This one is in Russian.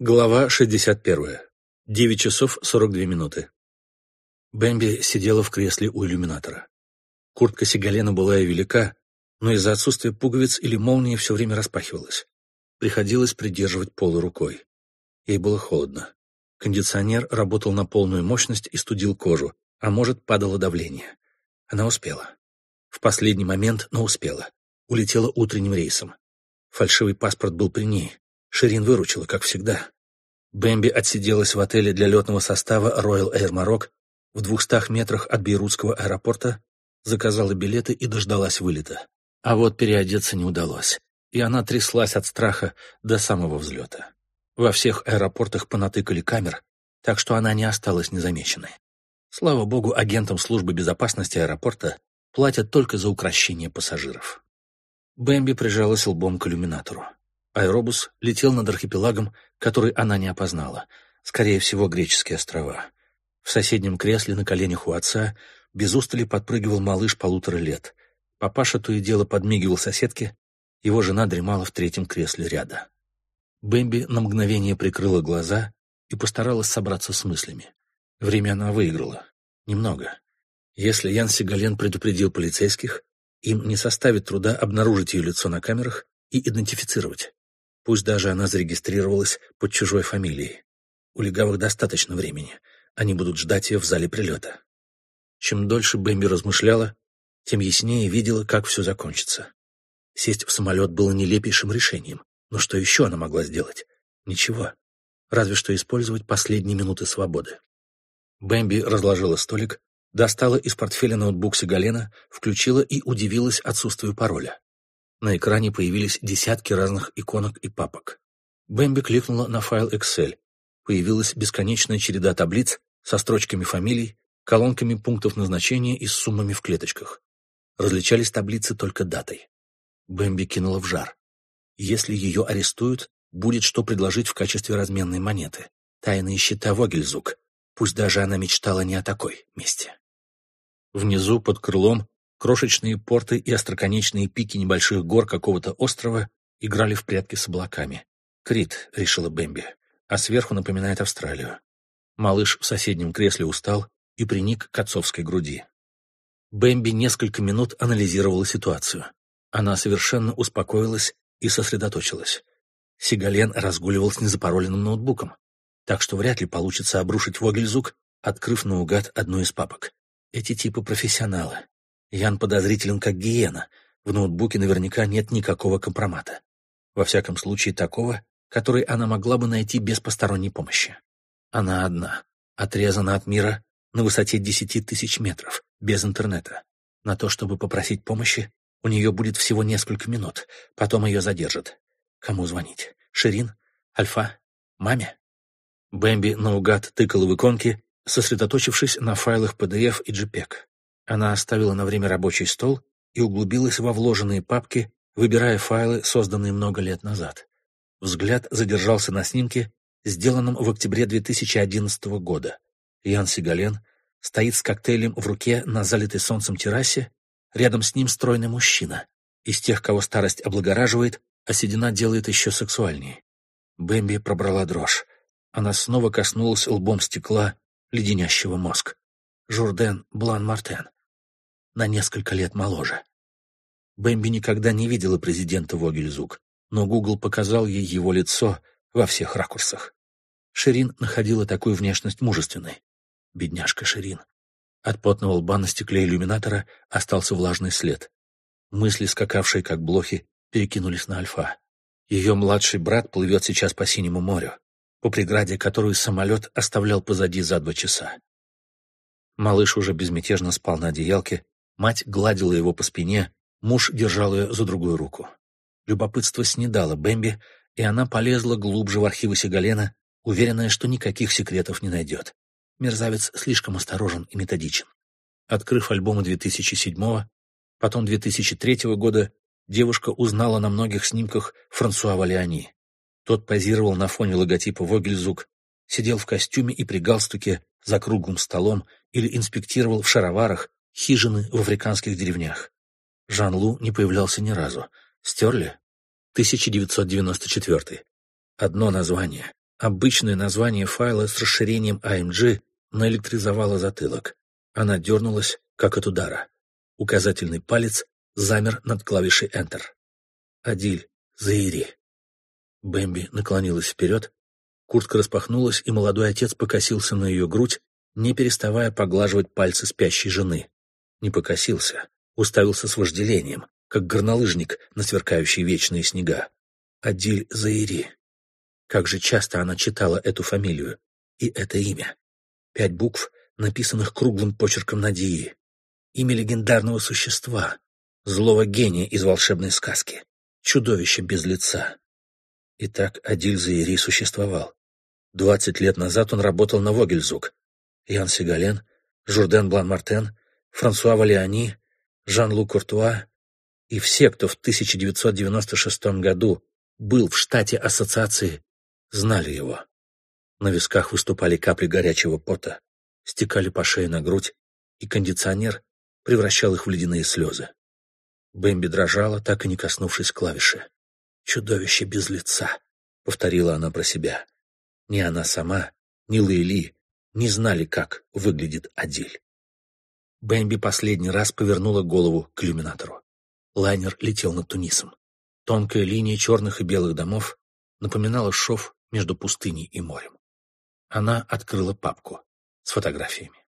Глава 61. 9 часов 42 минуты. Бэмби сидела в кресле у иллюминатора. Куртка Сигалена была и велика, но из-за отсутствия пуговиц или молнии все время распахивалась. Приходилось придерживать полы рукой. Ей было холодно. Кондиционер работал на полную мощность и студил кожу, а может, падало давление. Она успела. В последний момент, но успела. Улетела утренним рейсом. Фальшивый паспорт был при ней, Ширин выручила, как всегда. Бэмби отсиделась в отеле для летного состава Royal Air Maroc в двухстах метрах от Бейрутского аэропорта, заказала билеты и дождалась вылета. А вот переодеться не удалось, и она тряслась от страха до самого взлета. Во всех аэропортах понатыкали камер, так что она не осталась незамеченной. Слава богу, агентам службы безопасности аэропорта платят только за укращение пассажиров. Бэмби прижалась лбом к иллюминатору. Аэробус летел над архипелагом, который она не опознала, скорее всего, греческие острова. В соседнем кресле на коленях у отца без устали подпрыгивал малыш полутора лет. Папаша то и дело подмигивал соседке, его жена дремала в третьем кресле ряда. Бэмби на мгновение прикрыла глаза и постаралась собраться с мыслями. Время она выиграла. Немного. Если Ян Сигален предупредил полицейских, им не составит труда обнаружить ее лицо на камерах и идентифицировать. Пусть даже она зарегистрировалась под чужой фамилией. У легавых достаточно времени. Они будут ждать ее в зале прилета. Чем дольше Бэмби размышляла, тем яснее видела, как все закончится. Сесть в самолет было нелепейшим решением. Но что еще она могла сделать? Ничего. Разве что использовать последние минуты свободы. Бэмби разложила столик, достала из портфеля ноутбук Сигалена, включила и удивилась отсутствию пароля. На экране появились десятки разных иконок и папок. Бэмби кликнула на файл Excel. Появилась бесконечная череда таблиц со строчками фамилий, колонками пунктов назначения и суммами в клеточках. Различались таблицы только датой. Бэмби кинула в жар. Если ее арестуют, будет что предложить в качестве разменной монеты. Тайные счета Вогельзук. Пусть даже она мечтала не о такой месте. Внизу, под крылом, Крошечные порты и остроконечные пики небольших гор какого-то острова играли в прятки с облаками. «Крит», — решила Бэмби, а сверху напоминает Австралию. Малыш в соседнем кресле устал и приник к отцовской груди. Бэмби несколько минут анализировала ситуацию. Она совершенно успокоилась и сосредоточилась. Сигален разгуливал с незапароленным ноутбуком, так что вряд ли получится обрушить Вогельзук, открыв наугад одну из папок. Эти типы профессионалы. Ян подозрителен как гиена. В ноутбуке наверняка нет никакого компромата. Во всяком случае, такого, который она могла бы найти без посторонней помощи. Она одна, отрезана от мира на высоте десяти тысяч метров, без интернета. На то, чтобы попросить помощи, у нее будет всего несколько минут, потом ее задержат. Кому звонить? Ширин? Альфа? Маме? Бэмби наугад тыкала в иконки, сосредоточившись на файлах PDF и JPEG. Она оставила на время рабочий стол и углубилась во вложенные папки, выбирая файлы, созданные много лет назад. Взгляд задержался на снимке, сделанном в октябре 2011 года. Ян Сигален стоит с коктейлем в руке на залитой солнцем террасе, рядом с ним стройный мужчина, из тех, кого старость облагораживает, а седина делает еще сексуальнее. Бэмби пробрала дрожь. Она снова коснулась лбом стекла, леденящего мозг. Журден Блан-Мартен на несколько лет моложе. Бэмби никогда не видела президента Вогельзук, но Гугл показал ей его лицо во всех ракурсах. Ширин находила такую внешность мужественной. Бедняжка Ширин. От потного лба на стекле иллюминатора остался влажный след. Мысли, скакавшие как блохи, перекинулись на Альфа. Ее младший брат плывет сейчас по Синему морю, по преграде, которую самолет оставлял позади за два часа. Малыш уже безмятежно спал на одеялке, Мать гладила его по спине, муж держал ее за другую руку. Любопытство снедало Бэмби, и она полезла глубже в архивы Сигалена, уверенная, что никаких секретов не найдет. Мерзавец слишком осторожен и методичен. Открыв альбомы 2007 потом 2003 года, девушка узнала на многих снимках Франсуа Валиани. Тот позировал на фоне логотипа Вогельзук, сидел в костюме и при галстуке за круглым столом или инспектировал в шароварах хижины в африканских деревнях. Жан-Лу не появлялся ни разу. Стерли? 1994. Одно название. Обычное название файла с расширением AMG наэлектризовало затылок. Она дернулась, как от удара. Указательный палец замер над клавишей Enter. «Адиль, заири». Бэмби наклонилась вперед, куртка распахнулась, и молодой отец покосился на ее грудь, не переставая поглаживать пальцы спящей жены. Не покосился, уставился с вожделением, как горнолыжник на сверкающие вечные снега. Адиль Заири. Как же часто она читала эту фамилию и это имя. Пять букв, написанных круглым почерком Надии. Имя легендарного существа, злого гения из волшебной сказки, чудовище без лица. Итак, Адиль Заири существовал. Двадцать лет назад он работал на Вогельзук. Ян Сигален, Журден Блан-Мартен, Франсуа Валиани, Жан-Лу Куртуа и все, кто в 1996 году был в штате ассоциации, знали его. На висках выступали капли горячего пота, стекали по шее на грудь, и кондиционер превращал их в ледяные слезы. Бэмби дрожала, так и не коснувшись клавиши. «Чудовище без лица», — повторила она про себя. Ни она сама, ни Лейли не знали, как выглядит Адиль. Бэмби последний раз повернула голову к иллюминатору. Лайнер летел над Тунисом. Тонкая линия черных и белых домов напоминала шов между пустыней и морем. Она открыла папку с фотографиями.